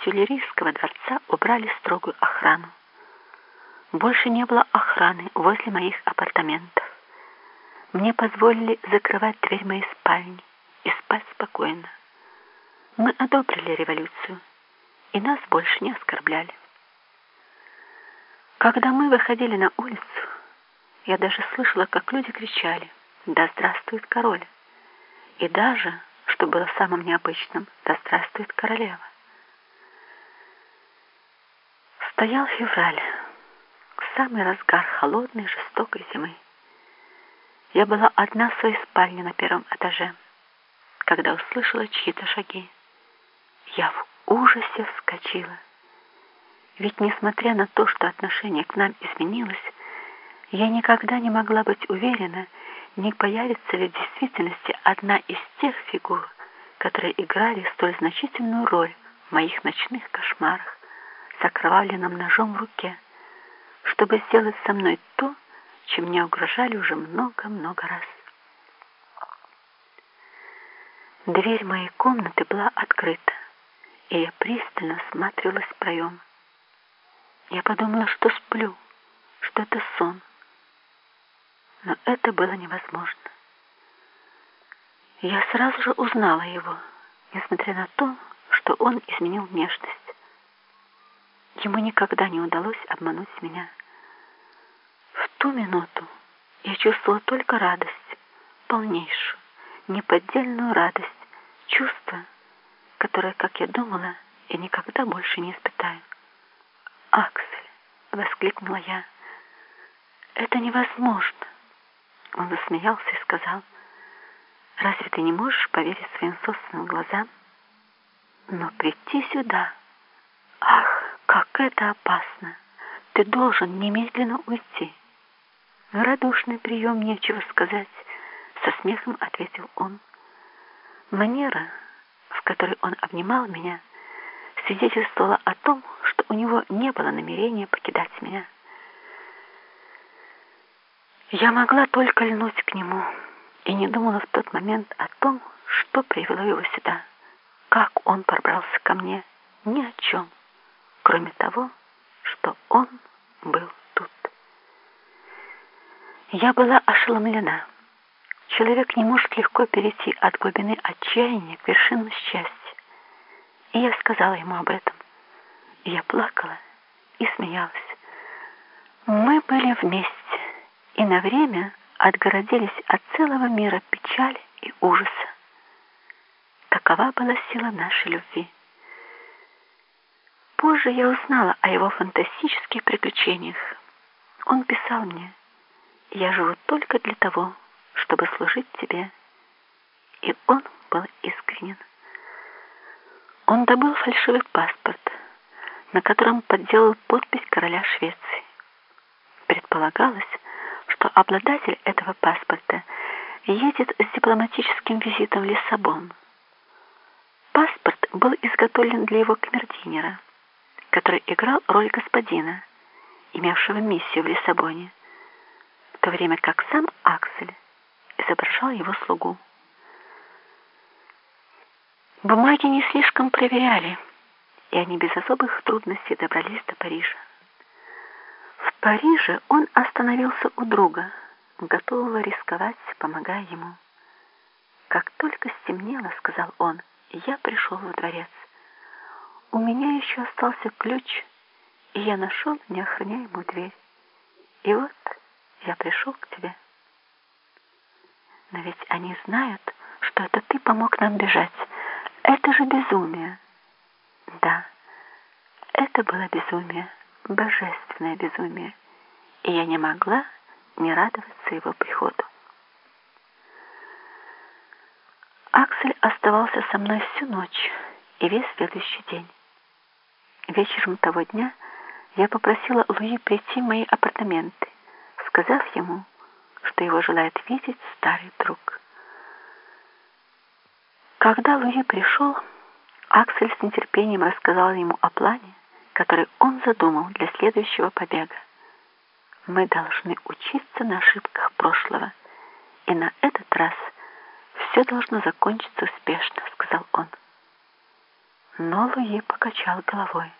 Тюлерийского дворца убрали строгую охрану. Больше не было охраны возле моих апартаментов. Мне позволили закрывать дверь моей спальни и спать спокойно. Мы одобрили революцию, и нас больше не оскорбляли. Когда мы выходили на улицу, я даже слышала, как люди кричали «Да здравствует король!» И даже, что было самым необычным, «Да здравствует королева!» Стоял февраль, самый разгар холодной жестокой зимы. Я была одна в своей спальне на первом этаже, когда услышала чьи-то шаги. Я в ужасе вскочила. Ведь, несмотря на то, что отношение к нам изменилось, я никогда не могла быть уверена, не появится ли в действительности одна из тех фигур, которые играли столь значительную роль в моих ночных кошмарах с окровавленным ножом в руке, чтобы сделать со мной то, чем мне угрожали уже много-много раз. Дверь моей комнаты была открыта, и я пристально осматривалась в проем. Я подумала, что сплю, что это сон. Но это было невозможно. Я сразу же узнала его, несмотря на то, что он изменил внешность. Ему никогда не удалось обмануть меня ту минуту я чувствовала только радость, полнейшую, неподдельную радость, чувство, которое, как я думала, я никогда больше не испытаю. «Аксель!» — воскликнула я. «Это невозможно!» Он засмеялся и сказал, «Разве ты не можешь поверить своим собственным глазам? Но прийти сюда... Как это опасно! Ты должен немедленно уйти!» «Радушный прием, нечего сказать», — со смехом ответил он. Манера, в которой он обнимал меня, свидетельствовала о том, что у него не было намерения покидать меня. Я могла только льнуть к нему и не думала в тот момент о том, что привело его сюда, как он пробрался ко мне, ни о чем, кроме того, что он был я была ошеломлена. Человек не может легко перейти от глубины отчаяния к вершинам счастья. И я сказала ему об этом. Я плакала и смеялась. Мы были вместе и на время отгородились от целого мира печали и ужаса. Такова была сила нашей любви. Позже я узнала о его фантастических приключениях. Он писал мне, я живу только для того, чтобы служить тебе. И он был искренен. Он добыл фальшивый паспорт, на котором подделал подпись короля Швеции. Предполагалось, что обладатель этого паспорта едет с дипломатическим визитом в Лиссабон. Паспорт был изготовлен для его камердинера, который играл роль господина, имевшего миссию в Лиссабоне то время как сам Аксель изображал его слугу. Бумаги не слишком проверяли, и они без особых трудностей добрались до Парижа. В Париже он остановился у друга, готового рисковать, помогая ему. «Как только стемнело, — сказал он, — я пришел во дворец. У меня еще остался ключ, и я нашел неохраняемую дверь. И вот я пришел к тебе. Но ведь они знают, что это ты помог нам бежать. Это же безумие. Да, это было безумие, божественное безумие, и я не могла не радоваться его приходу. Аксель оставался со мной всю ночь и весь следующий день. Вечером того дня я попросила Луи прийти в мои апартаменты сказав ему, что его желает видеть старый друг. Когда Луи пришел, Аксель с нетерпением рассказал ему о плане, который он задумал для следующего побега. Мы должны учиться на ошибках прошлого, и на этот раз все должно закончиться успешно, сказал он. Но Луи покачал головой.